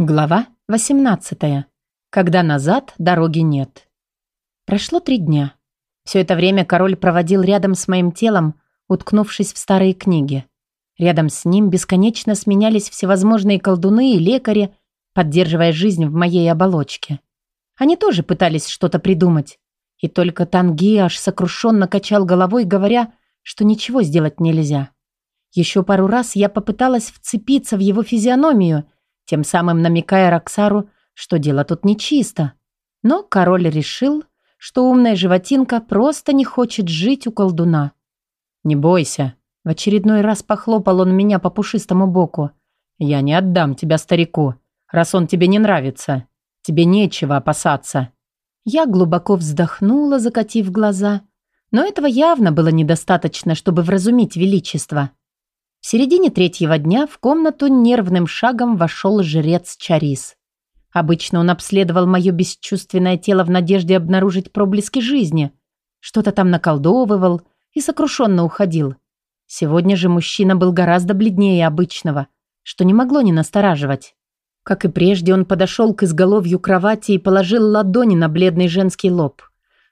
Глава 18. Когда назад дороги нет. Прошло три дня. Все это время король проводил рядом с моим телом, уткнувшись в старые книги. Рядом с ним бесконечно сменялись всевозможные колдуны и лекари, поддерживая жизнь в моей оболочке. Они тоже пытались что-то придумать. И только Танги аж сокрушенно качал головой, говоря, что ничего сделать нельзя. Еще пару раз я попыталась вцепиться в его физиономию – тем самым намекая Роксару, что дело тут нечисто. Но король решил, что умная животинка просто не хочет жить у колдуна. «Не бойся», — в очередной раз похлопал он меня по пушистому боку. «Я не отдам тебя старику, раз он тебе не нравится. Тебе нечего опасаться». Я глубоко вздохнула, закатив глаза. Но этого явно было недостаточно, чтобы вразумить величество. В середине третьего дня в комнату нервным шагом вошел жрец Чарис. Обычно он обследовал мое бесчувственное тело в надежде обнаружить проблески жизни. Что-то там наколдовывал и сокрушенно уходил. Сегодня же мужчина был гораздо бледнее обычного, что не могло не настораживать. Как и прежде, он подошел к изголовью кровати и положил ладони на бледный женский лоб.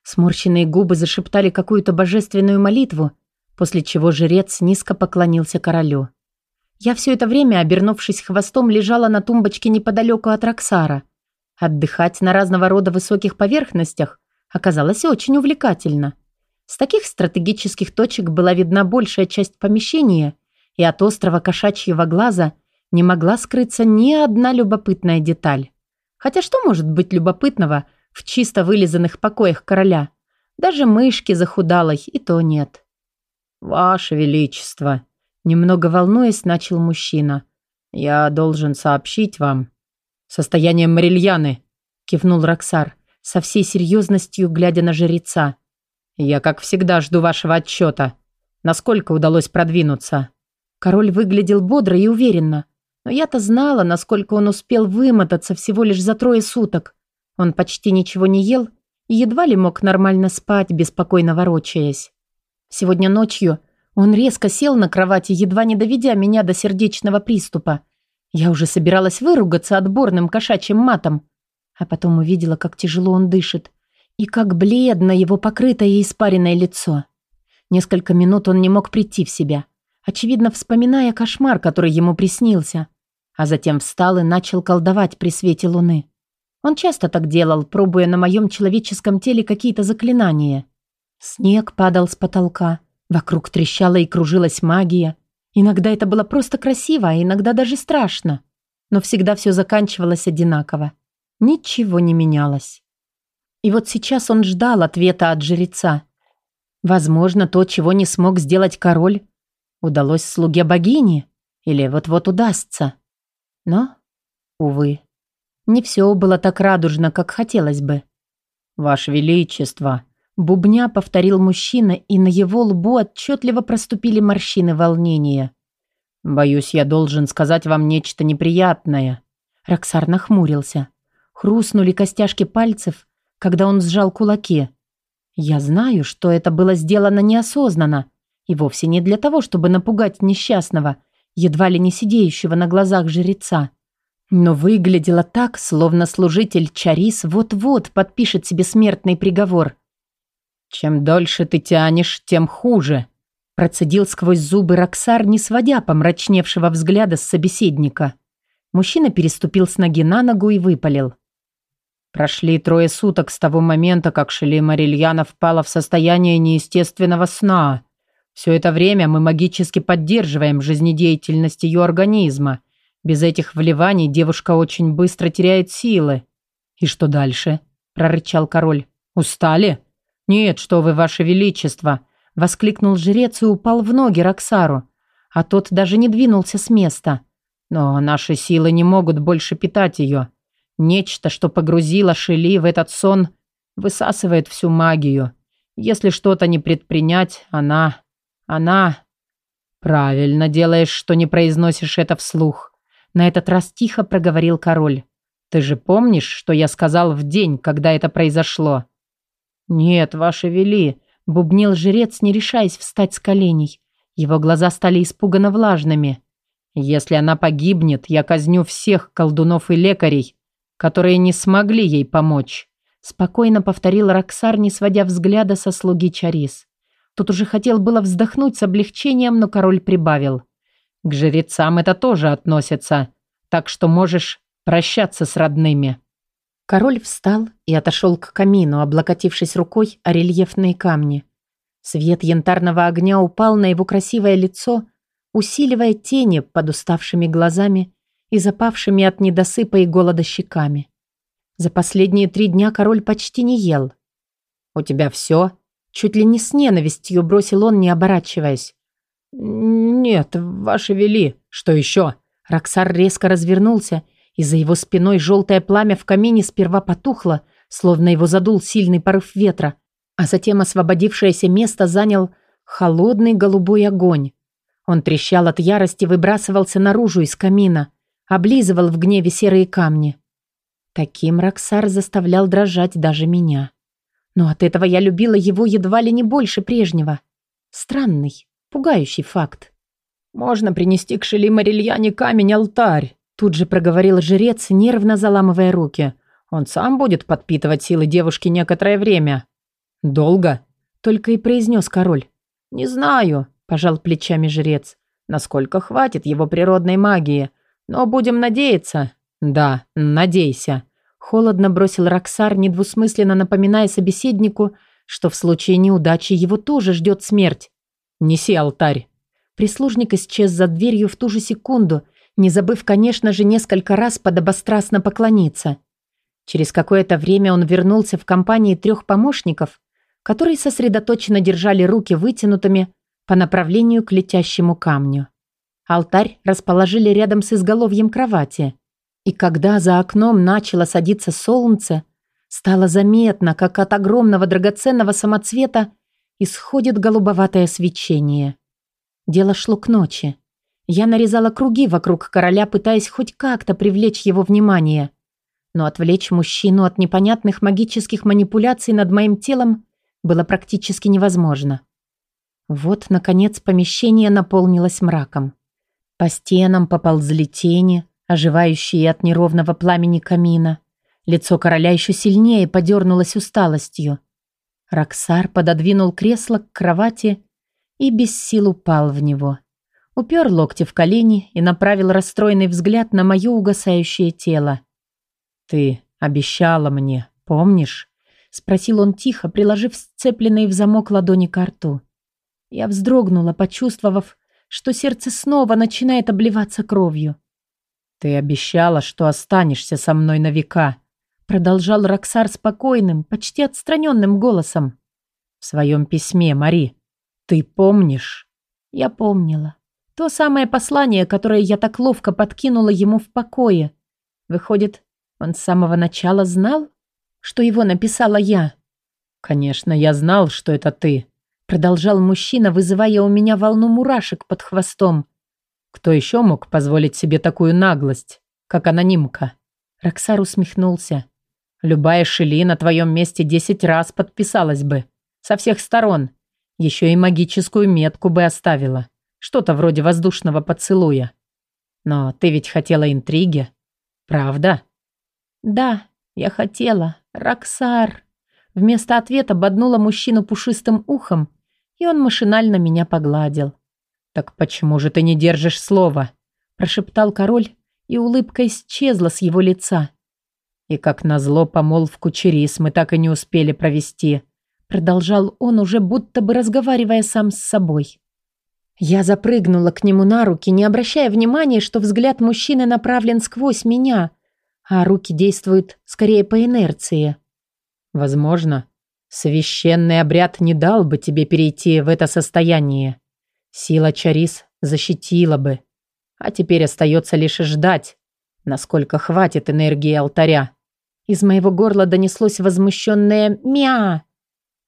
Сморщенные губы зашептали какую-то божественную молитву, после чего жрец низко поклонился королю. Я все это время, обернувшись хвостом, лежала на тумбочке неподалеку от Роксара. Отдыхать на разного рода высоких поверхностях оказалось очень увлекательно. С таких стратегических точек была видна большая часть помещения, и от острова кошачьего глаза не могла скрыться ни одна любопытная деталь. Хотя что может быть любопытного в чисто вылизанных покоях короля? Даже мышки захудалой и то нет. «Ваше Величество!» Немного волнуясь, начал мужчина. «Я должен сообщить вам». «Состояние Марильяны», кивнул Роксар, со всей серьезностью глядя на жреца. «Я, как всегда, жду вашего отчета. Насколько удалось продвинуться?» Король выглядел бодро и уверенно. Но я-то знала, насколько он успел вымотаться всего лишь за трое суток. Он почти ничего не ел и едва ли мог нормально спать, беспокойно ворочаясь. Сегодня ночью он резко сел на кровати, едва не доведя меня до сердечного приступа. Я уже собиралась выругаться отборным кошачьим матом, а потом увидела, как тяжело он дышит и как бледно его покрытое испаренное лицо. Несколько минут он не мог прийти в себя, очевидно, вспоминая кошмар, который ему приснился, а затем встал и начал колдовать при свете луны. Он часто так делал, пробуя на моем человеческом теле какие-то заклинания. Снег падал с потолка. Вокруг трещала и кружилась магия. Иногда это было просто красиво, а иногда даже страшно. Но всегда все заканчивалось одинаково. Ничего не менялось. И вот сейчас он ждал ответа от жреца. Возможно, то, чего не смог сделать король, удалось слуге богини или вот-вот удастся. Но, увы, не все было так радужно, как хотелось бы. «Ваше Величество!» Бубня повторил мужчина, и на его лбу отчетливо проступили морщины волнения. «Боюсь, я должен сказать вам нечто неприятное». Роксар нахмурился. Хрустнули костяшки пальцев, когда он сжал кулаки. «Я знаю, что это было сделано неосознанно, и вовсе не для того, чтобы напугать несчастного, едва ли не сидеющего на глазах жреца. Но выглядело так, словно служитель Чарис вот-вот подпишет себе смертный приговор». «Чем дольше ты тянешь, тем хуже», процедил сквозь зубы Роксар, не сводя помрачневшего взгляда с собеседника. Мужчина переступил с ноги на ногу и выпалил. Прошли трое суток с того момента, как Шели Марильяна впала в состояние неестественного сна. Все это время мы магически поддерживаем жизнедеятельность ее организма. Без этих вливаний девушка очень быстро теряет силы. «И что дальше?» – прорычал король. «Устали?» «Нет, что вы, ваше величество!» — воскликнул жрец и упал в ноги Роксару. А тот даже не двинулся с места. Но наши силы не могут больше питать ее. Нечто, что погрузило Шели в этот сон, высасывает всю магию. Если что-то не предпринять, она... она... «Правильно делаешь, что не произносишь это вслух», — на этот раз тихо проговорил король. «Ты же помнишь, что я сказал в день, когда это произошло?» «Нет, ваше вели», — бубнил жрец, не решаясь встать с коленей. Его глаза стали испуганно влажными. Если она погибнет, я казню всех колдунов и лекарей, которые не смогли ей помочь. Спокойно повторил Роксар, не сводя взгляда со слуги Чарис. Тут уже хотел было вздохнуть с облегчением, но король прибавил. К жрецам это тоже относится, так что можешь прощаться с родными. Король встал и отошел к камину, облокотившись рукой о рельефные камни. Свет янтарного огня упал на его красивое лицо, усиливая тени под уставшими глазами и запавшими от недосыпа и голода щеками. За последние три дня король почти не ел. «У тебя все?» Чуть ли не с ненавистью бросил он, не оборачиваясь. «Нет, ваши вели. Что еще?» Роксар резко развернулся, и за его спиной желтое пламя в камине сперва потухло, словно его задул сильный порыв ветра, а затем освободившееся место занял холодный голубой огонь. Он трещал от ярости, выбрасывался наружу из камина, облизывал в гневе серые камни. Таким Роксар заставлял дрожать даже меня. Но от этого я любила его едва ли не больше прежнего. Странный, пугающий факт. «Можно принести к Шели Марильяне камень-алтарь», тут же проговорил жрец, нервно заламывая руки. «Он сам будет подпитывать силы девушки некоторое время». «Долго?» только и произнес король. «Не знаю», – пожал плечами жрец. «Насколько хватит его природной магии. Но будем надеяться». «Да, надейся», – холодно бросил Роксар, недвусмысленно напоминая собеседнику, что в случае неудачи его тоже ждет смерть. «Неси алтарь». Прислужник исчез за дверью в ту же секунду, не забыв, конечно же, несколько раз подобострастно поклониться. Через какое-то время он вернулся в компании трех помощников, которые сосредоточенно держали руки вытянутыми по направлению к летящему камню. Алтарь расположили рядом с изголовьем кровати. И когда за окном начало садиться солнце, стало заметно, как от огромного драгоценного самоцвета исходит голубоватое свечение. Дело шло к ночи. Я нарезала круги вокруг короля, пытаясь хоть как-то привлечь его внимание. Но отвлечь мужчину от непонятных магических манипуляций над моим телом было практически невозможно. Вот, наконец, помещение наполнилось мраком. По стенам поползли тени, оживающие от неровного пламени камина. Лицо короля еще сильнее подернулось усталостью. Роксар пододвинул кресло к кровати и без сил упал в него. Упер локти в колени и направил расстроенный взгляд на мое угасающее тело. «Ты обещала мне, помнишь?» Спросил он тихо, приложив сцепленные в замок ладони к рту. Я вздрогнула, почувствовав, что сердце снова начинает обливаться кровью. «Ты обещала, что останешься со мной на века», продолжал Роксар спокойным, почти отстраненным голосом. «В своем письме, Мари, ты помнишь?» Я помнила. То самое послание, которое я так ловко подкинула ему в покое. Выходит, он с самого начала знал, что его написала я? «Конечно, я знал, что это ты», продолжал мужчина, вызывая у меня волну мурашек под хвостом. «Кто еще мог позволить себе такую наглость, как анонимка?» Роксар усмехнулся. «Любая Шели на твоем месте десять раз подписалась бы. Со всех сторон. Еще и магическую метку бы оставила. Что-то вроде воздушного поцелуя. Но ты ведь хотела интриги. Правда? Да, я хотела. Роксар. Вместо ответа боднула мужчину пушистым ухом, и он машинально меня погладил. «Так почему же ты не держишь слова?» прошептал король, и улыбка исчезла с его лица. «И как назло помолвку Черис мы так и не успели провести», продолжал он, уже будто бы разговаривая сам с собой. Я запрыгнула к нему на руки, не обращая внимания, что взгляд мужчины направлен сквозь меня, а руки действуют скорее по инерции. Возможно, священный обряд не дал бы тебе перейти в это состояние. Сила Чарис защитила бы. А теперь остается лишь ждать, насколько хватит энергии алтаря. Из моего горла донеслось возмущенное «Мя!».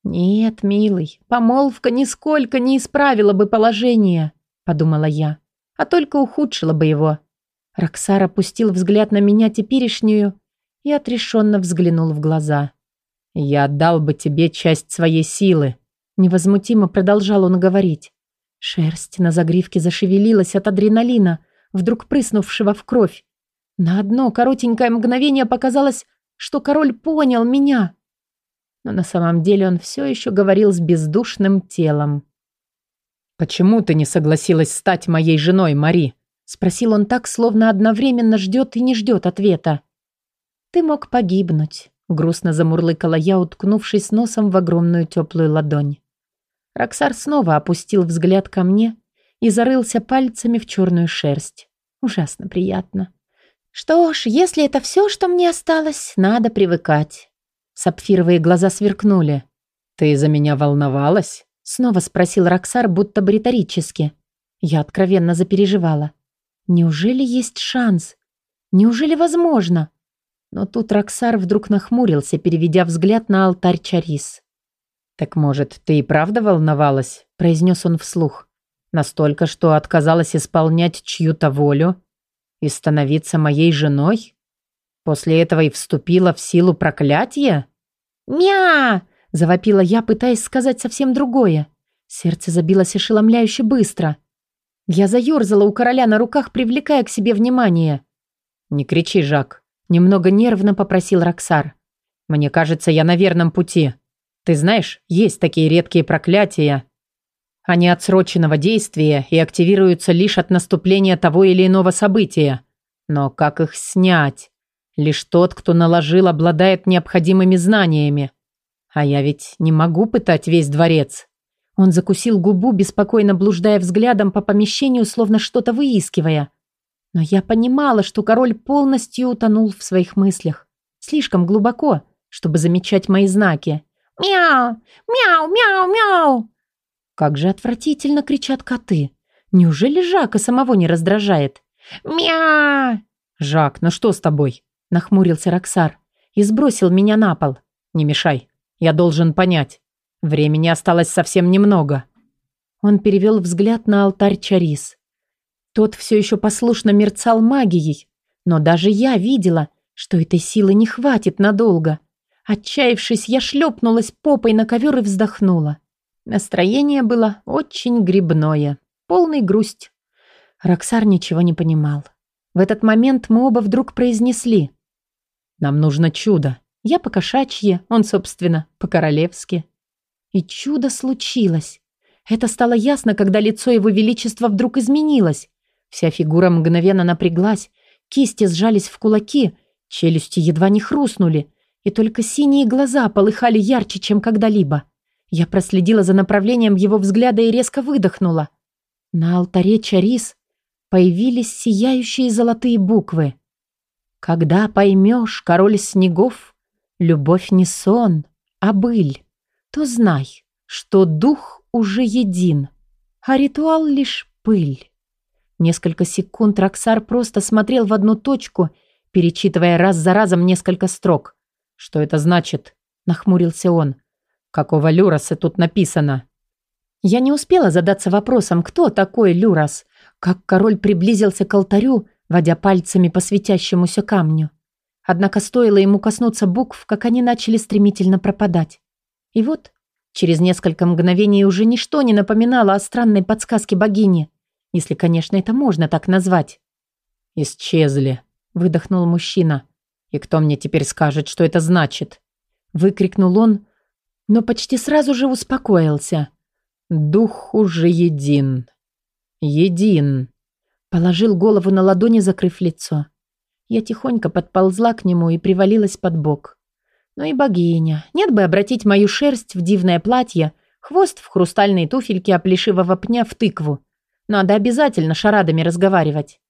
«Нет, милый, помолвка нисколько не исправила бы положение», — подумала я, «а только ухудшила бы его». Роксар опустил взгляд на меня теперешнюю и отрешенно взглянул в глаза. «Я отдал бы тебе часть своей силы», — невозмутимо продолжал он говорить. Шерсть на загривке зашевелилась от адреналина, вдруг прыснувшего в кровь. На одно коротенькое мгновение показалось, что король понял меня. Но на самом деле он все еще говорил с бездушным телом. «Почему ты не согласилась стать моей женой, Мари?» Спросил он так, словно одновременно ждет и не ждет ответа. «Ты мог погибнуть», — грустно замурлыкала я, уткнувшись носом в огромную теплую ладонь. Роксар снова опустил взгляд ко мне и зарылся пальцами в черную шерсть. Ужасно приятно. Что ж, если это все, что мне осталось, надо привыкать. Сапфировые глаза сверкнули. «Ты за меня волновалась?» Снова спросил Роксар, будто бы риторически. Я откровенно запереживала. Неужели есть шанс? Неужели возможно? Но тут Роксар вдруг нахмурился, переведя взгляд на алтарь Чарис. «Так, может, ты и правда волновалась?» – произнес он вслух. «Настолько, что отказалась исполнять чью-то волю и становиться моей женой? После этого и вступила в силу проклятия?» «Мя!» – завопила я, пытаясь сказать совсем другое. Сердце забилось ошеломляюще быстро – я заерзала у короля на руках, привлекая к себе внимание. «Не кричи, Жак», — немного нервно попросил Роксар. «Мне кажется, я на верном пути. Ты знаешь, есть такие редкие проклятия. Они отсроченного действия и активируются лишь от наступления того или иного события. Но как их снять? Лишь тот, кто наложил, обладает необходимыми знаниями. А я ведь не могу пытать весь дворец. Он закусил губу, беспокойно блуждая взглядом по помещению, словно что-то выискивая. Но я понимала, что король полностью утонул в своих мыслях. Слишком глубоко, чтобы замечать мои знаки. «Мяу! Мяу! Мяу! Мяу!» Как же отвратительно кричат коты. Неужели Жака самого не раздражает? «Мя!» «Жак, ну что с тобой?» Нахмурился Роксар и сбросил меня на пол. «Не мешай. Я должен понять. Времени осталось совсем немного. Он перевел взгляд на алтарь Чарис. Тот все еще послушно мерцал магией, но даже я видела, что этой силы не хватит надолго. Отчаявшись, я шлепнулась попой на ковер и вздохнула. Настроение было очень грибное, полный грусть. Роксар ничего не понимал. В этот момент мы оба вдруг произнесли. «Нам нужно чудо». Я по-кошачьи, он, собственно, по-королевски. И чудо случилось. Это стало ясно, когда лицо его величества вдруг изменилось. Вся фигура мгновенно напряглась, кисти сжались в кулаки, челюсти едва не хрустнули, и только синие глаза полыхали ярче, чем когда-либо. Я проследила за направлением его взгляда и резко выдохнула. На алтаре Чарис появились сияющие золотые буквы. «Когда поймешь, король снегов, любовь не сон, а быль» то знай, что дух уже един, а ритуал лишь пыль. Несколько секунд Роксар просто смотрел в одну точку, перечитывая раз за разом несколько строк. «Что это значит?» – нахмурился он. «Какого Люраса тут написано?» Я не успела задаться вопросом, кто такой Люрас, как король приблизился к алтарю, водя пальцами по светящемуся камню. Однако стоило ему коснуться букв, как они начали стремительно пропадать. И вот, через несколько мгновений уже ничто не напоминало о странной подсказке богини, если, конечно, это можно так назвать. «Исчезли», — выдохнул мужчина. «И кто мне теперь скажет, что это значит?» Выкрикнул он, но почти сразу же успокоился. «Дух уже един. Един». Положил голову на ладони, закрыв лицо. Я тихонько подползла к нему и привалилась под бок. Ну и богиня. Нет бы обратить мою шерсть в дивное платье, хвост в хрустальные туфельки, а плешивого пня в тыкву. Надо обязательно шарадами разговаривать.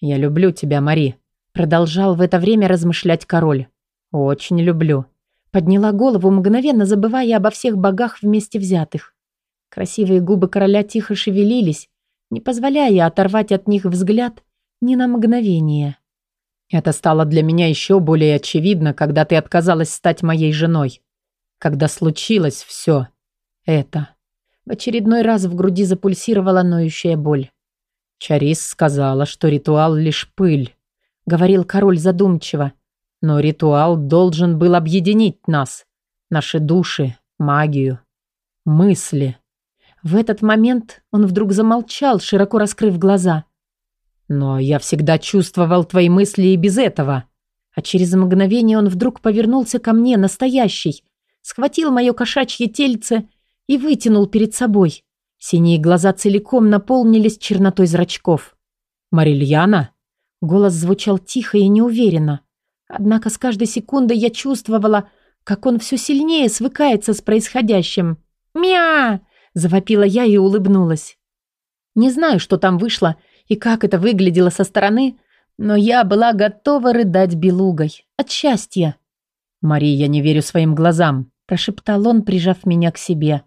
«Я люблю тебя, Мари», — продолжал в это время размышлять король. «Очень люблю». Подняла голову, мгновенно забывая обо всех богах вместе взятых. Красивые губы короля тихо шевелились, не позволяя оторвать от них взгляд ни на мгновение. Это стало для меня еще более очевидно, когда ты отказалась стать моей женой. Когда случилось все это. В очередной раз в груди запульсировала ноющая боль. Чарис сказала, что ритуал лишь пыль, говорил король задумчиво. Но ритуал должен был объединить нас, наши души, магию, мысли. В этот момент он вдруг замолчал, широко раскрыв глаза. Но я всегда чувствовал твои мысли и без этого. А через мгновение он вдруг повернулся ко мне, настоящий, схватил мое кошачье тельце и вытянул перед собой. Синие глаза целиком наполнились чернотой зрачков. «Марильяна?» Голос звучал тихо и неуверенно. Однако с каждой секундой я чувствовала, как он все сильнее свыкается с происходящим. «Мя!» – завопила я и улыбнулась. Не знаю, что там вышло и как это выглядело со стороны, но я была готова рыдать белугой от счастья. «Мария, я не верю своим глазам», – прошептал он, прижав меня к себе.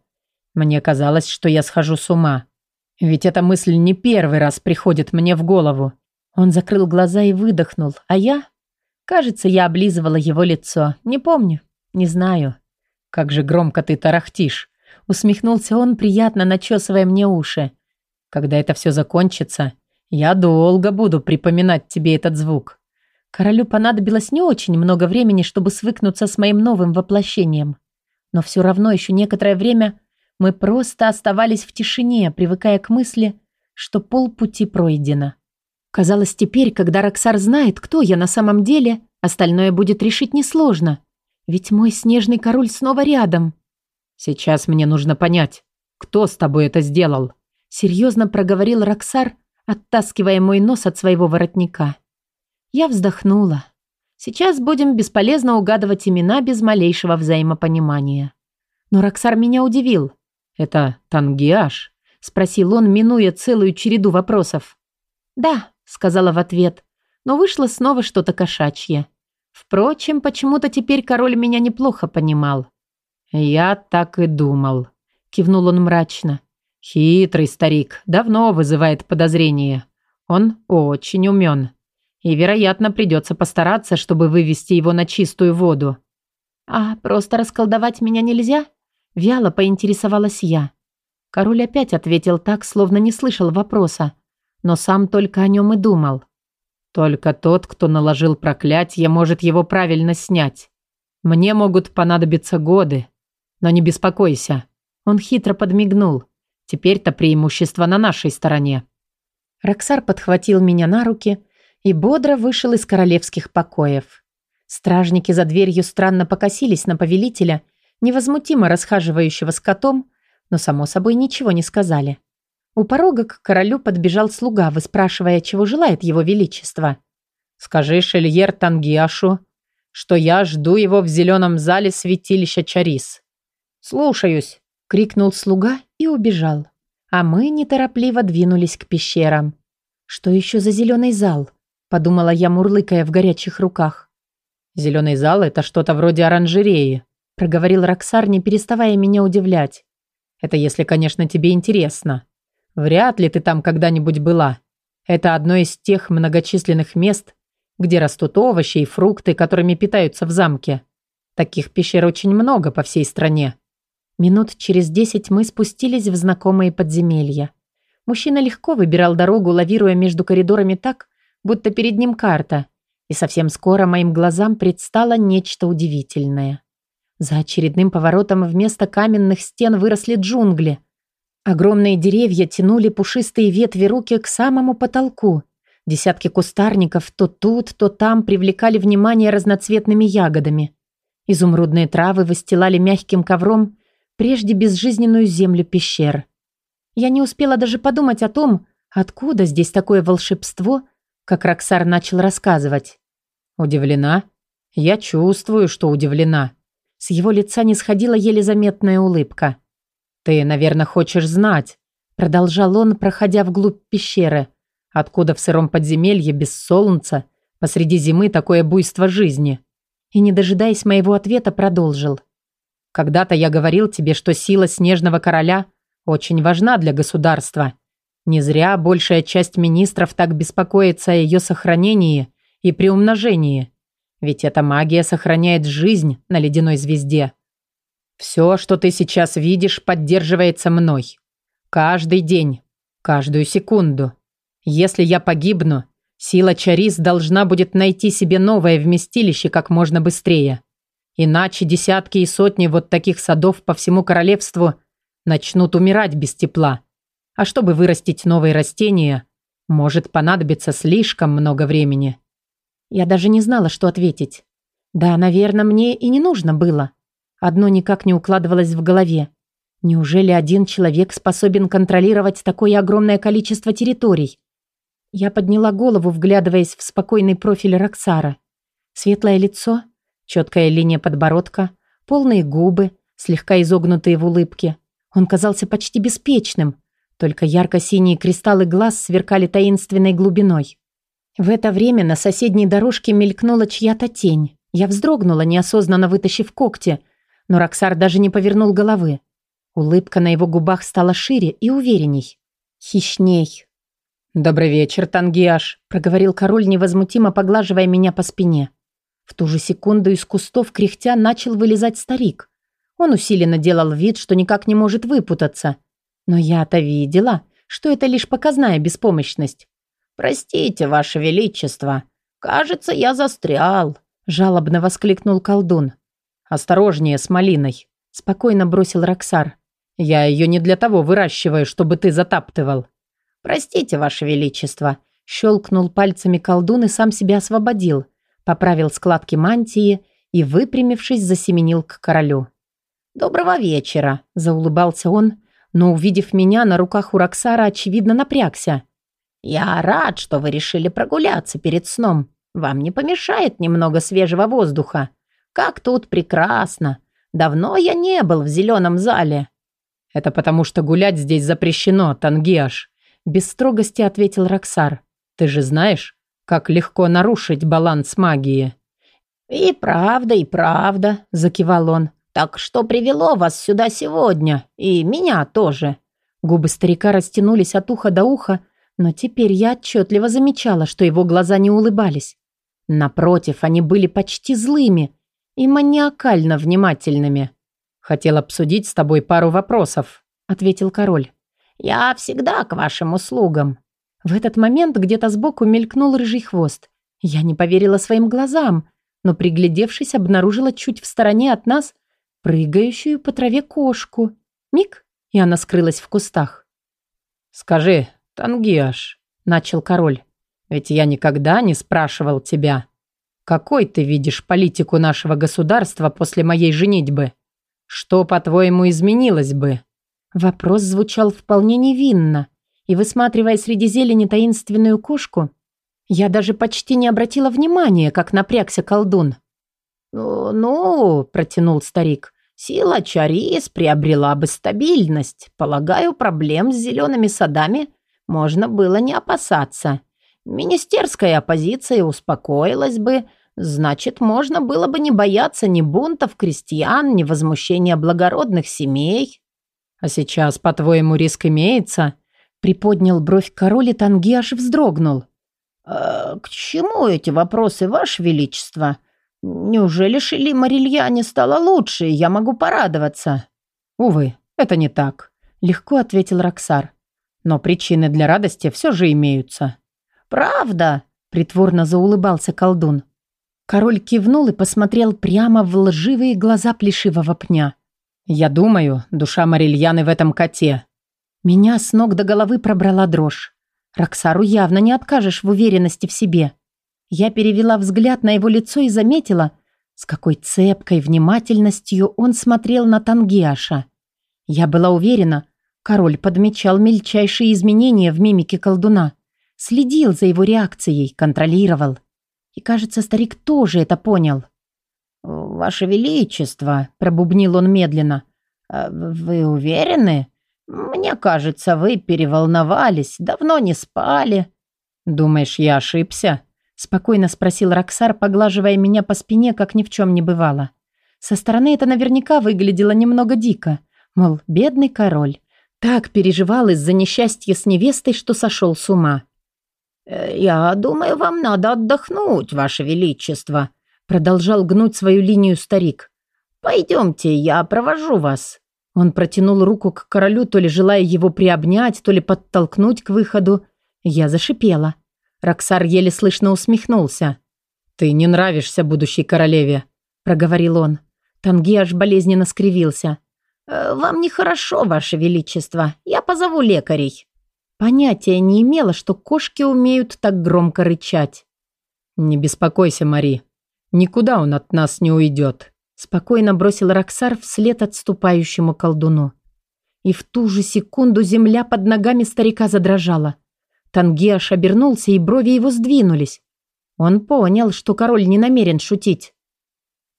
«Мне казалось, что я схожу с ума. Ведь эта мысль не первый раз приходит мне в голову». Он закрыл глаза и выдохнул, а я Кажется, я облизывала его лицо. Не помню. Не знаю. Как же громко ты тарахтишь. Усмехнулся он, приятно начесывая мне уши. Когда это все закончится, я долго буду припоминать тебе этот звук. Королю понадобилось не очень много времени, чтобы свыкнуться с моим новым воплощением. Но все равно еще некоторое время мы просто оставались в тишине, привыкая к мысли, что полпути пройдено. Казалось, теперь, когда Роксар знает, кто я на самом деле, остальное будет решить несложно. Ведь мой снежный король снова рядом. Сейчас мне нужно понять, кто с тобой это сделал? Серьезно проговорил Роксар, оттаскивая мой нос от своего воротника. Я вздохнула. Сейчас будем бесполезно угадывать имена без малейшего взаимопонимания. Но Роксар меня удивил. «Это Тангиаш?» – спросил он, минуя целую череду вопросов. «Да», сказала в ответ, но вышло снова что-то кошачье. Впрочем, почему-то теперь король меня неплохо понимал. «Я так и думал», — кивнул он мрачно. «Хитрый старик, давно вызывает подозрения. Он очень умен. И, вероятно, придется постараться, чтобы вывести его на чистую воду». «А просто расколдовать меня нельзя?» Вяло поинтересовалась я. Король опять ответил так, словно не слышал вопроса, но сам только о нем и думал. Только тот, кто наложил проклятие, может его правильно снять. Мне могут понадобиться годы. Но не беспокойся. Он хитро подмигнул. Теперь-то преимущество на нашей стороне. Роксар подхватил меня на руки и бодро вышел из королевских покоев. Стражники за дверью странно покосились на повелителя, невозмутимо расхаживающего с котом, но, само собой, ничего не сказали. У порога к королю подбежал слуга, выспрашивая, чего желает его величество. «Скажи Шельер Тангиашу, что я жду его в зеленом зале святилища Чарис». «Слушаюсь», — крикнул слуга и убежал. А мы неторопливо двинулись к пещерам. «Что еще за зеленый зал?» — подумала я, мурлыкая в горячих руках. «Зеленый зал — это что-то вроде оранжереи», — проговорил Роксар, не переставая меня удивлять. «Это если, конечно, тебе интересно». Вряд ли ты там когда-нибудь была. Это одно из тех многочисленных мест, где растут овощи и фрукты, которыми питаются в замке. Таких пещер очень много по всей стране. Минут через десять мы спустились в знакомые подземелья. Мужчина легко выбирал дорогу, лавируя между коридорами так, будто перед ним карта. И совсем скоро моим глазам предстало нечто удивительное. За очередным поворотом вместо каменных стен выросли джунгли – Огромные деревья тянули пушистые ветви руки к самому потолку. Десятки кустарников то тут, то там привлекали внимание разноцветными ягодами. Изумрудные травы выстилали мягким ковром прежде безжизненную землю пещер. Я не успела даже подумать о том, откуда здесь такое волшебство, как Роксар начал рассказывать. «Удивлена? Я чувствую, что удивлена». С его лица не сходила еле заметная улыбка. «Ты, наверное, хочешь знать», — продолжал он, проходя вглубь пещеры, «откуда в сыром подземелье без солнца посреди зимы такое буйство жизни». И, не дожидаясь моего ответа, продолжил. «Когда-то я говорил тебе, что сила Снежного Короля очень важна для государства. Не зря большая часть министров так беспокоится о ее сохранении и приумножении. Ведь эта магия сохраняет жизнь на ледяной звезде. Все, что ты сейчас видишь, поддерживается мной. Каждый день, каждую секунду. Если я погибну, сила Чарис должна будет найти себе новое вместилище как можно быстрее. Иначе десятки и сотни вот таких садов по всему королевству начнут умирать без тепла. А чтобы вырастить новые растения, Может понадобиться слишком много времени. Я даже не знала, что ответить. Да, наверное, мне и не нужно было. Одно никак не укладывалось в голове. Неужели один человек способен контролировать такое огромное количество территорий? Я подняла голову, вглядываясь в спокойный профиль Роксара. Светлое лицо, четкая линия подбородка, полные губы, слегка изогнутые в улыбке. Он казался почти беспечным, только ярко-синие кристаллы глаз сверкали таинственной глубиной. В это время на соседней дорожке мелькнула чья-то тень. Я вздрогнула, неосознанно вытащив когти, но Роксар даже не повернул головы. Улыбка на его губах стала шире и уверенней. Хищней. «Добрый вечер, Тангиаш», – проговорил король, невозмутимо поглаживая меня по спине. В ту же секунду из кустов кряхтя начал вылезать старик. Он усиленно делал вид, что никак не может выпутаться – но я-то видела, что это лишь показная беспомощность. «Простите, Ваше Величество, кажется, я застрял», – жалобно воскликнул колдун. «Осторожнее с малиной», – спокойно бросил Роксар. «Я ее не для того выращиваю, чтобы ты затаптывал». «Простите, Ваше Величество», – щелкнул пальцами колдун и сам себя освободил, поправил складки мантии и, выпрямившись, засеменил к королю. «Доброго вечера», – заулыбался он, – но, увидев меня, на руках у Роксара, очевидно, напрягся. «Я рад, что вы решили прогуляться перед сном. Вам не помешает немного свежего воздуха. Как тут прекрасно! Давно я не был в зеленом зале». «Это потому, что гулять здесь запрещено, Тангиаш», – без строгости ответил Роксар. «Ты же знаешь, как легко нарушить баланс магии». «И правда, и правда», – закивал он. «Так что привело вас сюда сегодня? И меня тоже?» Губы старика растянулись от уха до уха, но теперь я отчетливо замечала, что его глаза не улыбались. Напротив, они были почти злыми и маниакально внимательными. «Хотел обсудить с тобой пару вопросов», — ответил король. «Я всегда к вашим услугам». В этот момент где-то сбоку мелькнул рыжий хвост. Я не поверила своим глазам, но, приглядевшись, обнаружила чуть в стороне от нас прыгающую по траве кошку. Миг, и она скрылась в кустах. «Скажи, Тангиаш», — начал король, «ведь я никогда не спрашивал тебя, какой ты видишь политику нашего государства после моей женитьбы? Что, по-твоему, изменилось бы?» Вопрос звучал вполне невинно, и, высматривая среди зелени таинственную кошку, я даже почти не обратила внимания, как напрягся колдун. «Ну, ну протянул старик, — «сила Чарис приобрела бы стабильность. Полагаю, проблем с зелеными садами можно было не опасаться. Министерская оппозиция успокоилась бы, значит, можно было бы не бояться ни бунтов крестьян, ни возмущения благородных семей». «А сейчас, по-твоему, риск имеется?» Приподнял бровь король и Танги аж вздрогнул. «Э, «К чему эти вопросы, Ваше Величество?» Неужели Шили Марильяне стало лучше, и я могу порадоваться? Увы, это не так, легко ответил Роксар. Но причины для радости все же имеются. Правда? Притворно заулыбался колдун. Король кивнул и посмотрел прямо в лживые глаза плешивого пня. «Я думаю, душа Марильяны в этом коте». Меня с ног до головы пробрала дрожь. Роксару явно не откажешь в уверенности в себе. Я перевела взгляд на его лицо и заметила, с какой цепкой внимательностью он смотрел на Тангиаша. Я была уверена, король подмечал мельчайшие изменения в мимике колдуна, следил за его реакцией, контролировал. И, кажется, старик тоже это понял. «Ваше Величество», — пробубнил он медленно, «а «вы уверены? Мне кажется, вы переволновались, давно не спали». «Думаешь, я ошибся?» Спокойно спросил Роксар, поглаживая меня по спине, как ни в чем не бывало. Со стороны это наверняка выглядело немного дико. Мол, бедный король. Так переживал из-за несчастья с невестой, что сошел с ума. «Э, «Я думаю, вам надо отдохнуть, Ваше Величество», продолжал гнуть свою линию старик. «Пойдемте, я провожу вас». Он протянул руку к королю, то ли желая его приобнять, то ли подтолкнуть к выходу. Я зашипела. Роксар еле слышно усмехнулся. «Ты не нравишься будущей королеве», — проговорил он. Танги аж болезненно скривился. «Э, «Вам нехорошо, Ваше Величество. Я позову лекарей». Понятия не имела, что кошки умеют так громко рычать. «Не беспокойся, Мари. Никуда он от нас не уйдет», – спокойно бросил Роксар вслед отступающему колдуну. И в ту же секунду земля под ногами старика задрожала. Тангиаш обернулся, и брови его сдвинулись. Он понял, что король не намерен шутить.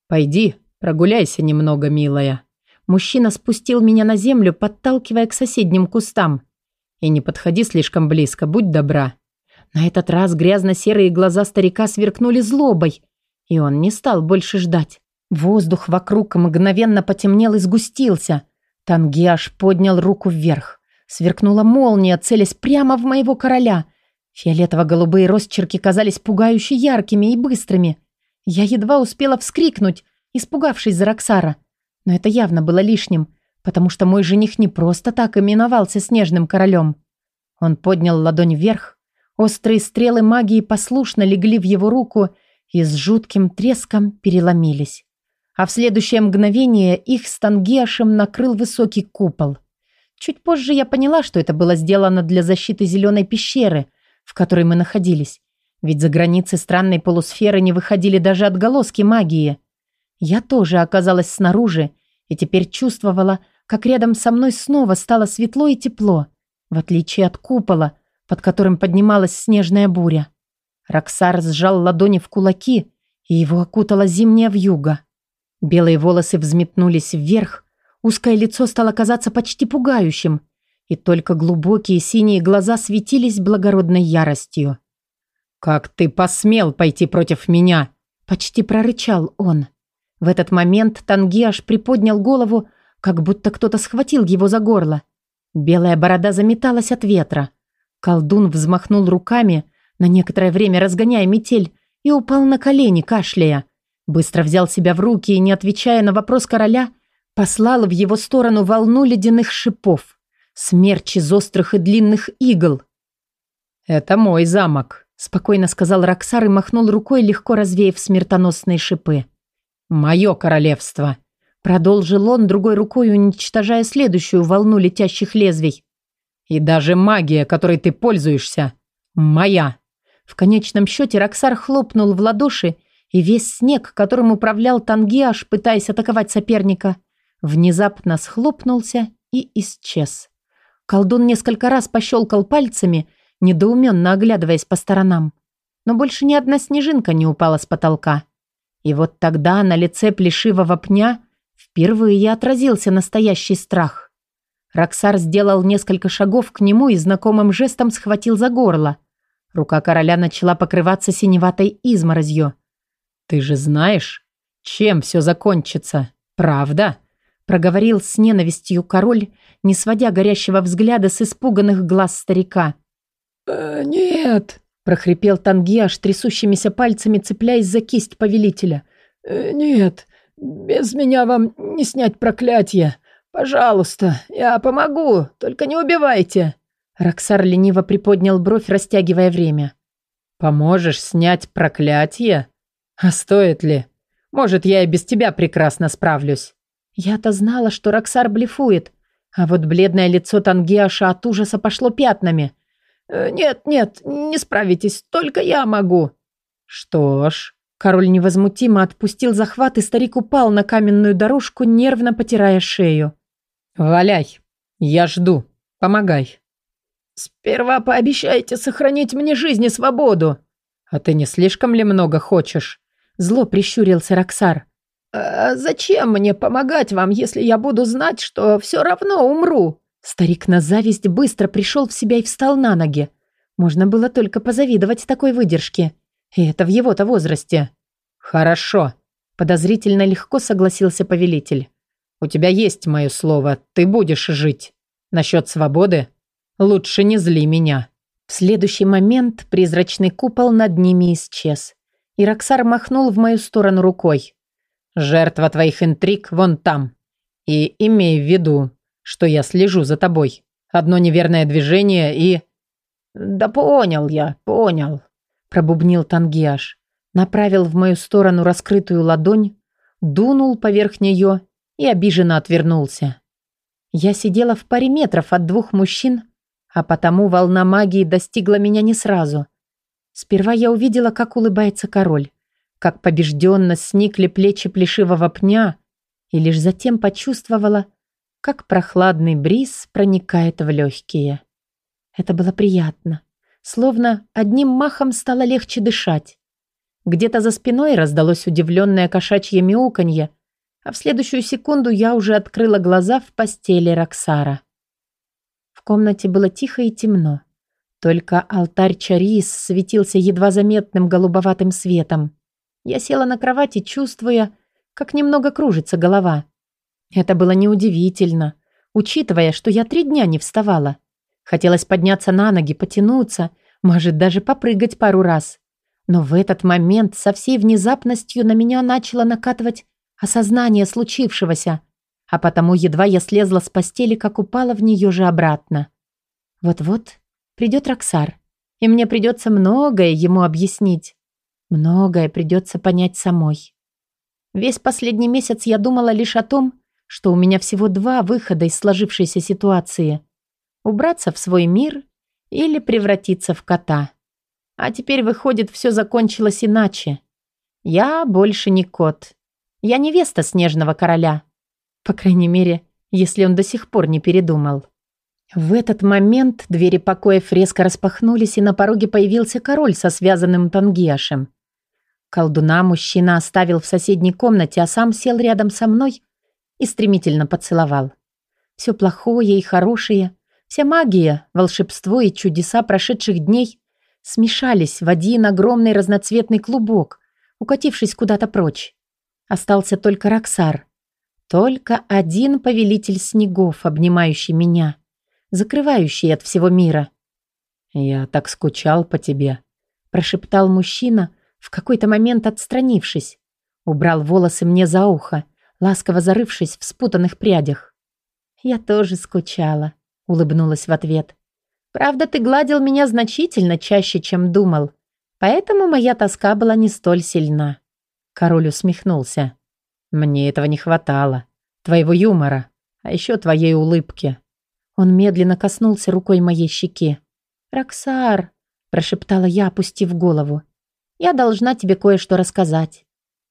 «Пойди, прогуляйся немного, милая». Мужчина спустил меня на землю, подталкивая к соседним кустам. «И не подходи слишком близко, будь добра». На этот раз грязно-серые глаза старика сверкнули злобой, и он не стал больше ждать. Воздух вокруг мгновенно потемнел и сгустился. Тангиаш поднял руку вверх. Сверкнула молния, целясь прямо в моего короля. Фиолетово-голубые росчерки казались пугающе яркими и быстрыми. Я едва успела вскрикнуть, испугавшись за Роксара. Но это явно было лишним, потому что мой жених не просто так именовался Снежным Королем. Он поднял ладонь вверх, острые стрелы магии послушно легли в его руку и с жутким треском переломились. А в следующее мгновение их с Тангиашем накрыл высокий купол. Чуть позже я поняла, что это было сделано для защиты зеленой пещеры, в которой мы находились. Ведь за границы странной полусферы не выходили даже отголоски магии. Я тоже оказалась снаружи и теперь чувствовала, как рядом со мной снова стало светло и тепло, в отличие от купола, под которым поднималась снежная буря. Роксар сжал ладони в кулаки, и его окутала зимняя вьюга. Белые волосы взметнулись вверх, узкое лицо стало казаться почти пугающим, и только глубокие синие глаза светились благородной яростью. «Как ты посмел пойти против меня?» Почти прорычал он. В этот момент Тангиаш приподнял голову, как будто кто-то схватил его за горло. Белая борода заметалась от ветра. Колдун взмахнул руками, на некоторое время разгоняя метель, и упал на колени, кашляя. Быстро взял себя в руки и, не отвечая на вопрос короля, послал в его сторону волну ледяных шипов, смерч из острых и длинных игл. «Это мой замок», спокойно сказал Роксар и махнул рукой, легко развеяв смертоносные шипы. «Мое королевство!» Продолжил он другой рукой, уничтожая следующую волну летящих лезвий. «И даже магия, которой ты пользуешься, моя!» В конечном счете Роксар хлопнул в ладоши, и весь снег, которым управлял Тангиаш, пытаясь атаковать соперника, внезапно схлопнулся и исчез. Колдун несколько раз пощелкал пальцами – недоуменно оглядываясь по сторонам. Но больше ни одна снежинка не упала с потолка. И вот тогда на лице плешивого пня впервые отразился настоящий страх. Роксар сделал несколько шагов к нему и знакомым жестом схватил за горло. Рука короля начала покрываться синеватой изморозью. «Ты же знаешь, чем все закончится, правда?» проговорил с ненавистью король, не сводя горящего взгляда с испуганных глаз старика. «Э, «Нет», – прохрипел Тангиаш трясущимися пальцами, цепляясь за кисть повелителя. «Э, «Нет, без меня вам не снять проклятие. Пожалуйста, я помогу, только не убивайте». Роксар лениво приподнял бровь, растягивая время. «Поможешь снять проклятие? А стоит ли? Может, я и без тебя прекрасно справлюсь». Я-то знала, что Роксар блефует, а вот бледное лицо Тангиаша от ужаса пошло пятнами. Э, «Нет, нет, не справитесь, только я могу». «Что ж...» Король невозмутимо отпустил захват, и старик упал на каменную дорожку, нервно потирая шею. «Валяй, я жду. Помогай». «Сперва пообещайте сохранить мне жизнь и свободу». «А ты не слишком ли много хочешь?» Зло прищурился Роксар. «А зачем мне помогать вам, если я буду знать, что все равно умру?» Старик на зависть быстро пришел в себя и встал на ноги. Можно было только позавидовать такой выдержке. И это в его-то возрасте. «Хорошо», – подозрительно легко согласился повелитель. «У тебя есть мое слово, ты будешь жить. Насчет свободы лучше не зли меня». В следующий момент призрачный купол над ними исчез. И Роксар махнул в мою сторону рукой. «Жертва твоих интриг вон там. И имей в виду, что я слежу за тобой. Одно неверное движение и...» «Да понял я, понял», – пробубнил Тангиаш. Направил в мою сторону раскрытую ладонь, дунул поверх нее и обиженно отвернулся. Я сидела в паре метров от двух мужчин, а потому волна магии достигла меня не сразу. Сперва я увидела, как улыбается король, как побежденно сникли плечи плешивого пня, и лишь затем почувствовала, как прохладный бриз проникает в легкие. Это было приятно, словно одним махом стало легче дышать. Где-то за спиной раздалось удивленное кошачье мяуканье, а в следующую секунду я уже открыла глаза в постели Роксара. В комнате было тихо и темно. Только алтарь Чарис светился едва заметным голубоватым светом. Я села на кровати, чувствуя, как немного кружится голова. Это было неудивительно, учитывая, что я три дня не вставала. Хотелось подняться на ноги, потянуться, может, даже попрыгать пару раз. Но в этот момент со всей внезапностью на меня начало накатывать осознание случившегося, а потому едва я слезла с постели, как упала в нее же обратно. Вот-вот придет Роксар, и мне придется многое ему объяснить. Многое придется понять самой. Весь последний месяц я думала лишь о том, что у меня всего два выхода из сложившейся ситуации. Убраться в свой мир или превратиться в кота. А теперь, выходит, все закончилось иначе. Я больше не кот. Я невеста Снежного Короля. По крайней мере, если он до сих пор не передумал. В этот момент двери покоев резко распахнулись, и на пороге появился король со связанным тангиашем. Колдуна мужчина оставил в соседней комнате, а сам сел рядом со мной и стремительно поцеловал. Все плохое и хорошее, вся магия, волшебство и чудеса прошедших дней смешались в один огромный разноцветный клубок, укатившись куда-то прочь. Остался только Роксар. Только один повелитель снегов, обнимающий меня, закрывающий от всего мира. «Я так скучал по тебе», – прошептал мужчина, в какой-то момент отстранившись. Убрал волосы мне за ухо, ласково зарывшись в спутанных прядях. «Я тоже скучала», – улыбнулась в ответ. «Правда, ты гладил меня значительно чаще, чем думал, поэтому моя тоска была не столь сильна». Король усмехнулся. «Мне этого не хватало. Твоего юмора, а еще твоей улыбки». Он медленно коснулся рукой моей щеки. «Роксар», – прошептала я, опустив голову. «Я должна тебе кое-что рассказать».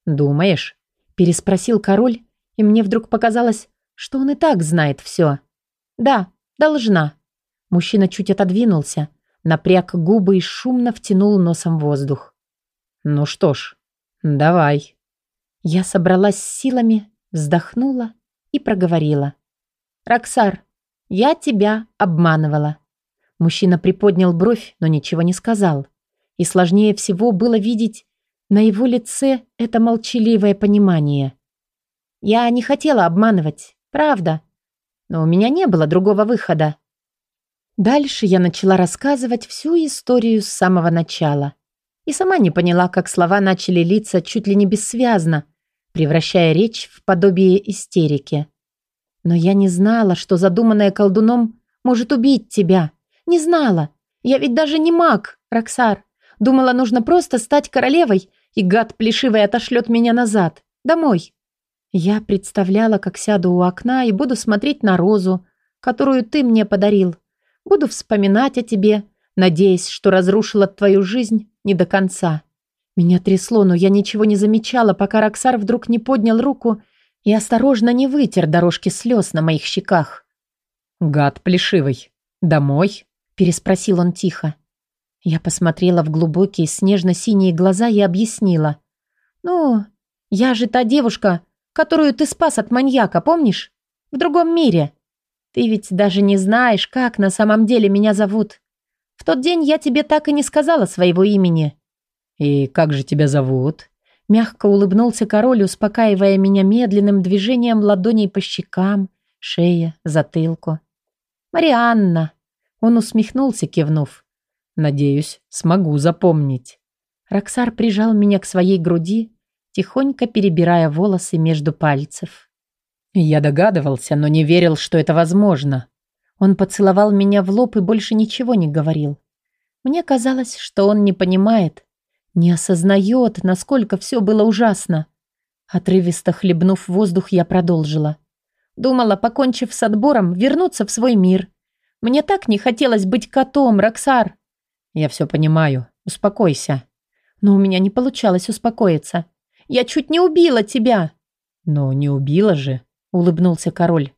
«Думаешь?» – переспросил король, и мне вдруг показалось, что он и так знает все. «Да, должна». Мужчина чуть отодвинулся, напряг губы и шумно втянул носом воздух. «Ну что ж, «Давай». Я собралась с силами, вздохнула и проговорила. «Роксар, я тебя обманывала». Мужчина приподнял бровь, но ничего не сказал. И сложнее всего было видеть на его лице это молчаливое понимание. «Я не хотела обманывать, правда. Но у меня не было другого выхода». Дальше я начала рассказывать всю историю с самого начала и сама не поняла, как слова начали литься чуть ли не бессвязно, превращая речь в подобие истерики. Но я не знала, что задуманное колдуном может убить тебя. Не знала. Я ведь даже не маг, Роксар. Думала, нужно просто стать королевой, и гад плешивый отошлет меня назад, домой. Я представляла, как сяду у окна и буду смотреть на розу, которую ты мне подарил. Буду вспоминать о тебе, надеясь, что разрушила твою жизнь не до конца. Меня трясло, но я ничего не замечала, пока Роксар вдруг не поднял руку и осторожно не вытер дорожки слез на моих щеках. «Гад плешивый. Домой?» – переспросил он тихо. Я посмотрела в глубокие снежно-синие глаза и объяснила. «Ну, я же та девушка, которую ты спас от маньяка, помнишь? В другом мире. Ты ведь даже не знаешь, как на самом деле меня зовут. В тот день я тебе так и не сказала своего имени». «И как же тебя зовут?» Мягко улыбнулся король, успокаивая меня медленным движением ладоней по щекам, шее, затылку. «Марианна!» Он усмехнулся, кивнув. «Надеюсь, смогу запомнить». Роксар прижал меня к своей груди, тихонько перебирая волосы между пальцев. Я догадывался, но не верил, что это возможно. Он поцеловал меня в лоб и больше ничего не говорил. Мне казалось, что он не понимает, не осознает, насколько все было ужасно. Отрывисто хлебнув воздух, я продолжила. Думала, покончив с отбором, вернуться в свой мир. Мне так не хотелось быть котом, Роксар. Я все понимаю. Успокойся. Но у меня не получалось успокоиться. Я чуть не убила тебя. Но не убила же, улыбнулся король.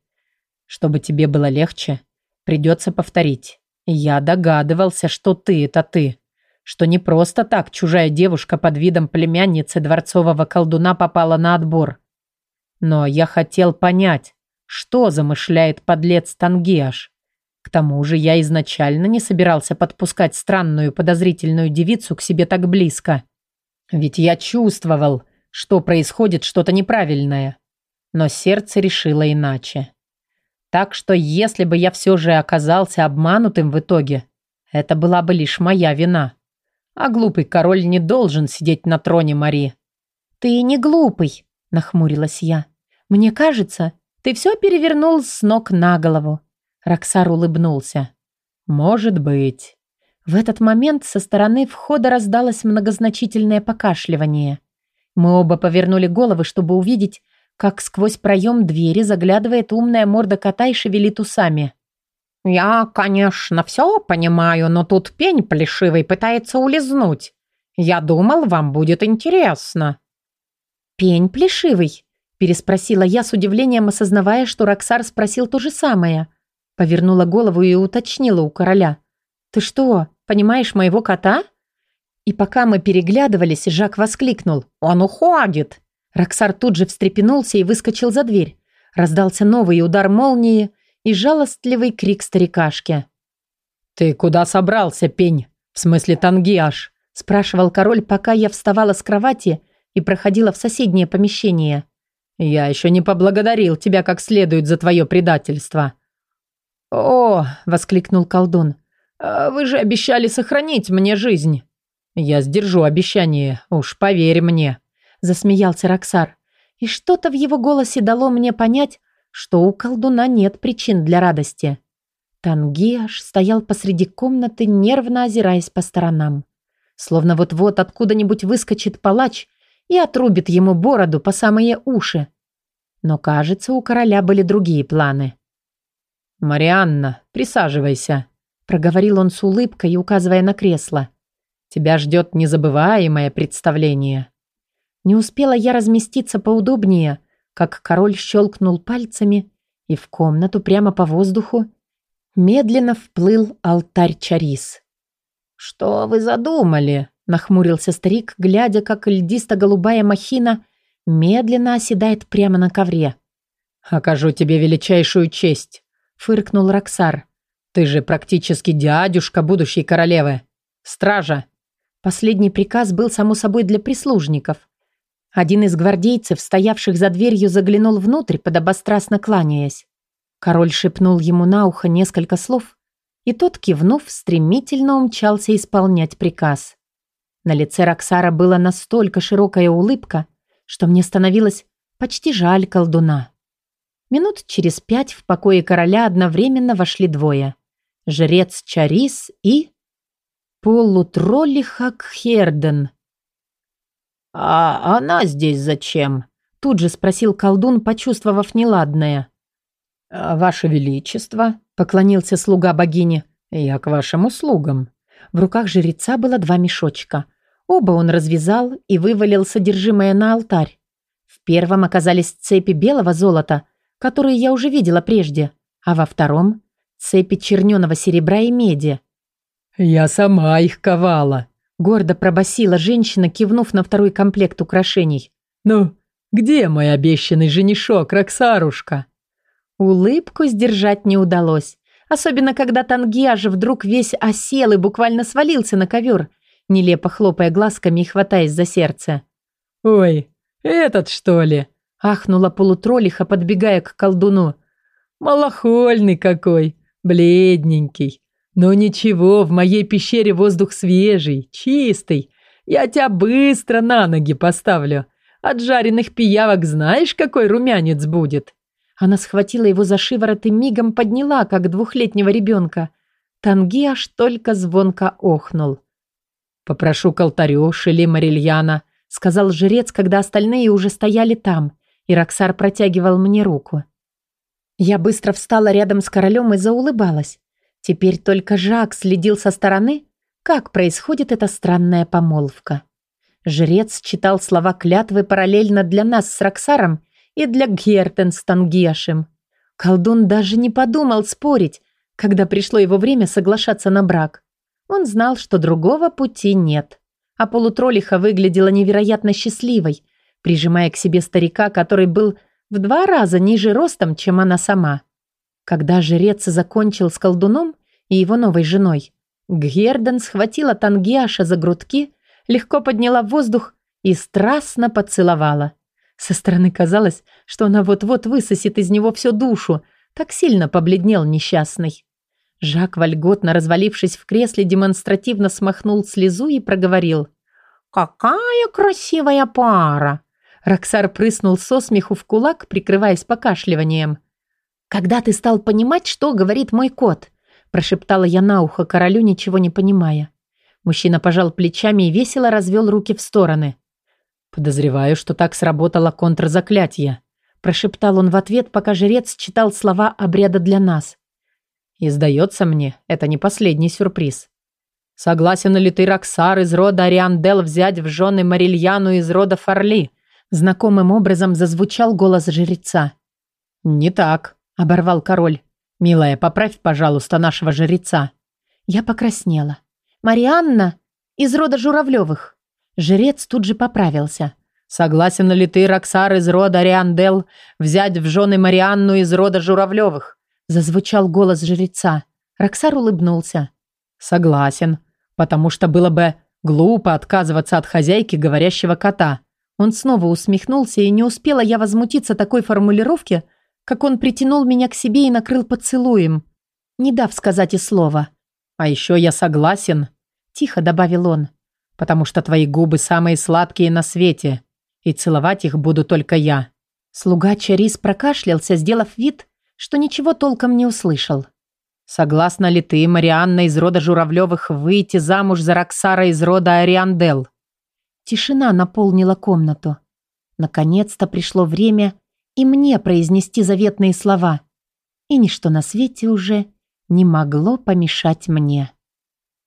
Чтобы тебе было легче, придется повторить. Я догадывался, что ты – это ты. Что не просто так чужая девушка под видом племянницы дворцового колдуна попала на отбор. Но я хотел понять, что замышляет подлец Тангиаш. К тому же я изначально не собирался подпускать странную подозрительную девицу к себе так близко. Ведь я чувствовал, что происходит что-то неправильное. Но сердце решило иначе. Так что если бы я все же оказался обманутым в итоге, это была бы лишь моя вина. А глупый король не должен сидеть на троне Мари. «Ты не глупый», — нахмурилась я. «Мне кажется, ты все перевернул с ног на голову». Роксар улыбнулся. «Может быть». В этот момент со стороны входа раздалось многозначительное покашливание. Мы оба повернули головы, чтобы увидеть, как сквозь проем двери заглядывает умная морда кота и шевелит усами. «Я, конечно, все понимаю, но тут пень плешивый пытается улизнуть. Я думал, вам будет интересно». «Пень плешивый?» – переспросила я с удивлением, осознавая, что Роксар спросил то же самое. Повернула голову и уточнила у короля. «Ты что, понимаешь моего кота?» И пока мы переглядывались, Жак воскликнул. «Он уходит!» Роксар тут же встрепенулся и выскочил за дверь. Раздался новый удар молнии и жалостливый крик старикашки. «Ты куда собрался, пень? В смысле тангиаш?» спрашивал король, пока я вставала с кровати и проходила в соседнее помещение. «Я еще не поблагодарил тебя как следует за твое предательство». «О!» — воскликнул колдун. «А «Вы же обещали сохранить мне жизнь». «Я сдержу обещание, уж поверь мне», засмеялся Роксар. И что-то в его голосе дало мне понять, что у колдуна нет причин для радости. Тангиаш стоял посреди комнаты, нервно озираясь по сторонам. Словно вот-вот откуда-нибудь выскочит палач и отрубит ему бороду по самые уши. Но, кажется, у короля были другие планы. «Марианна, присаживайся», — проговорил он с улыбкой, указывая на кресло. «Тебя ждет незабываемое представление». Не успела я разместиться поудобнее, как король щелкнул пальцами, и в комнату прямо по воздуху медленно вплыл алтарь Чарис. «Что вы задумали?» – нахмурился старик, глядя, как льдисто-голубая махина медленно оседает прямо на ковре. «Окажу тебе величайшую честь», – фыркнул Роксар. «Ты же практически дядюшка будущей королевы. Стража!» Последний приказ был, само собой, для прислужников. Один из гвардейцев, стоявших за дверью, заглянул внутрь, подобострастно кланяясь. Король шепнул ему на ухо несколько слов, и тот, кивнув, стремительно умчался исполнять приказ. На лице Роксара была настолько широкая улыбка, что мне становилось почти жаль колдуна. Минут через пять в покое короля одновременно вошли двое. Жрец Чарис и... Полутроллиха Херден. «А она здесь зачем?» Тут же спросил колдун, почувствовав неладное. «А «Ваше Величество», — поклонился слуга богини, — «я к вашим услугам». В руках жреца было два мешочка. Оба он развязал и вывалил содержимое на алтарь. В первом оказались цепи белого золота, которые я уже видела прежде, а во втором — цепи черненого серебра и меди. «Я сама их ковала», Гордо пробасила женщина, кивнув на второй комплект украшений. «Ну, где мой обещанный женишок, Роксарушка?» Улыбку сдержать не удалось. Особенно, когда Тангиаж вдруг весь осел и буквально свалился на ковер, нелепо хлопая глазками и хватаясь за сердце. «Ой, этот что ли?» – ахнула полутролиха, подбегая к колдуну. «Малохольный какой, бледненький. Но ничего, в моей пещере воздух свежий, чистый. Я тебя быстро на ноги поставлю. От жареных пиявок знаешь, какой румянец будет?» Она схватила его за шиворот и мигом подняла, как двухлетнего ребенка. Танги аж только звонко охнул. «Попрошу к алтарю, Шели Марильяна», — сказал жрец, когда остальные уже стояли там, и Роксар протягивал мне руку. Я быстро встала рядом с королем и заулыбалась. Теперь только Жак следил со стороны, как происходит эта странная помолвка. Жрец читал слова клятвы параллельно для нас с Роксаром и для Гертен с Тангешем. Колдун даже не подумал спорить, когда пришло его время соглашаться на брак. Он знал, что другого пути нет. А полутролиха выглядела невероятно счастливой, прижимая к себе старика, который был в два раза ниже ростом, чем она сама. Когда жрец закончил с колдуном и его новой женой, Герден схватила Тангиаша за грудки, легко подняла в воздух и страстно поцеловала. Со стороны казалось, что она вот-вот высосет из него всю душу, так сильно побледнел несчастный. Жак, вольготно развалившись в кресле, демонстративно смахнул слезу и проговорил. «Какая красивая пара!» Роксар прыснул со смеху в кулак, прикрываясь покашливанием. «Когда ты стал понимать, что говорит мой кот?» прошептала я на ухо королю, ничего не понимая. Мужчина пожал плечами и весело развел руки в стороны. «Подозреваю, что так сработало контрзаклятие», прошептал он в ответ, пока жрец читал слова обряда для нас. «И сдается мне, это не последний сюрприз. Согласен ли ты, Роксар, из рода Ариандел взять в жены Марильяну из рода Фарли?» Знакомым образом зазвучал голос жреца. «Не так», оборвал король. «Милая, поправь, пожалуйста, нашего жреца». Я покраснела. «Марианна из рода Журавлевых». Жрец тут же поправился. «Согласен ли ты, Роксар из рода Риандел, взять в жены Марианну из рода Журавлевых?» Зазвучал голос жреца. Роксар улыбнулся. «Согласен, потому что было бы глупо отказываться от хозяйки говорящего кота». Он снова усмехнулся, и не успела я возмутиться такой формулировке, как он притянул меня к себе и накрыл поцелуем, не дав сказать и слова. «А еще я согласен», – тихо добавил он, «потому что твои губы самые сладкие на свете, и целовать их буду только я». Слуга Чарис прокашлялся, сделав вид, что ничего толком не услышал. «Согласна ли ты, Марианна из рода Журавлевых, выйти замуж за Роксара из рода Ариандел?» Тишина наполнила комнату. Наконец-то пришло время и мне произнести заветные слова. И ничто на свете уже не могло помешать мне.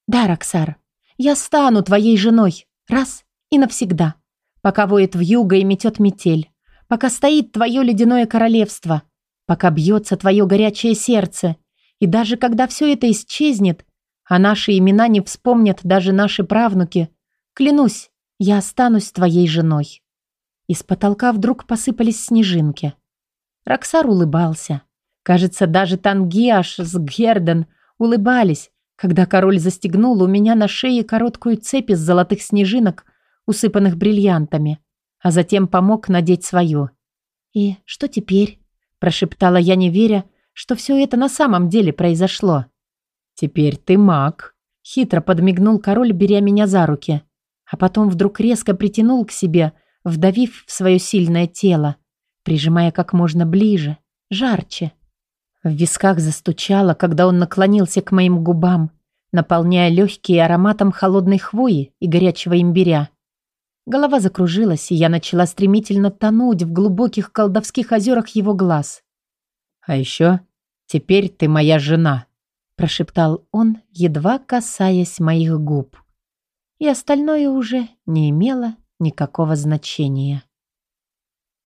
«Да, Роксар, я стану твоей женой, раз и навсегда, пока воет вьюга и метет метель, пока стоит твое ледяное королевство, пока бьется твое горячее сердце, и даже когда все это исчезнет, а наши имена не вспомнят даже наши правнуки, клянусь, я останусь твоей женой». Из потолка вдруг посыпались снежинки. Роксар улыбался. Кажется, даже Тангиаш с Герден улыбались, когда король застегнул у меня на шее короткую цепь из золотых снежинок, усыпанных бриллиантами, а затем помог надеть свою. «И что теперь?» – прошептала я, не веря, что все это на самом деле произошло. «Теперь ты маг», – хитро подмигнул король, беря меня за руки, а потом вдруг резко притянул к себе – вдавив в свое сильное тело, прижимая как можно ближе, жарче. В висках застучало, когда он наклонился к моим губам, наполняя легкие ароматом холодной хвои и горячего имбиря. Голова закружилась, и я начала стремительно тонуть в глубоких колдовских озерах его глаз. «А еще теперь ты моя жена», – прошептал он, едва касаясь моих губ. И остальное уже не имело никакого значения.